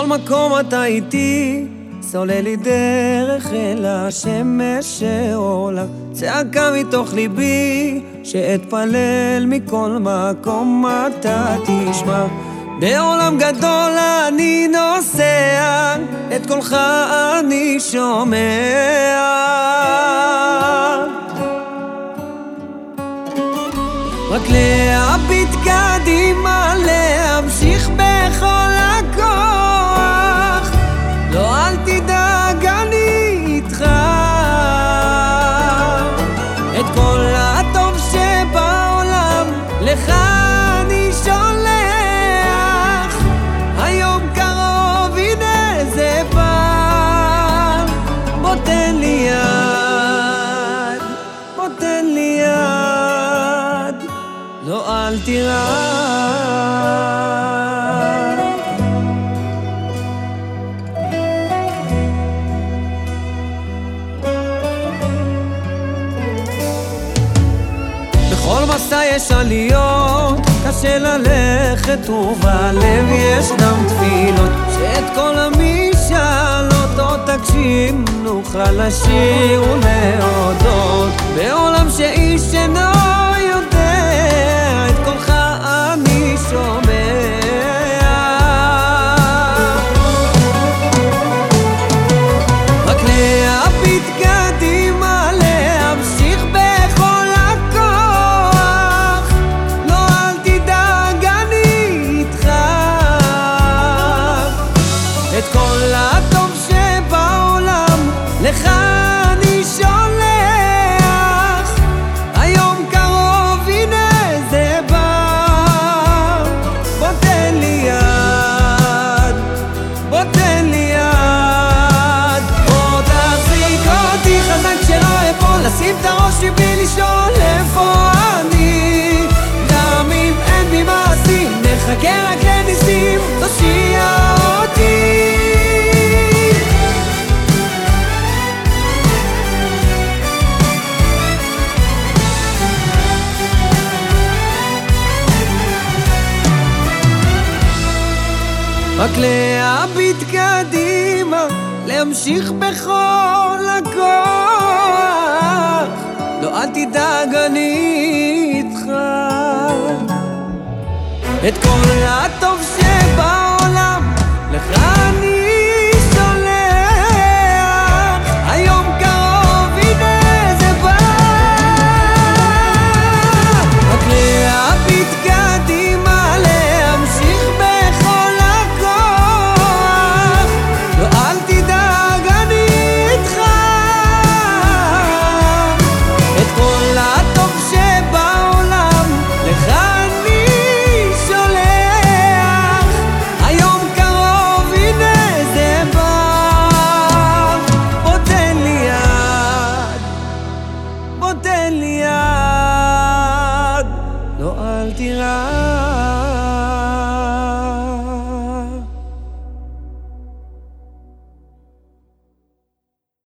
מקום אתה איתי, סולל לי דרך אל השמש שעולה. צעקה מתוך ליבי, שאתפלל מכל מקום אתה תשמע. בעולם גדול אני נוסע, את קולך אני שומע. אל תירא. בכל מסע יש עליות, קשה ללכת ובלב ישנם תפילות שאת כל המשאלות עוד תגשים נוכל לשיר ולהודות בעולם שאיש אינו מעשים, נחכה רק להביט קדימה, להמשיך בכל הכוח. את כל הטוב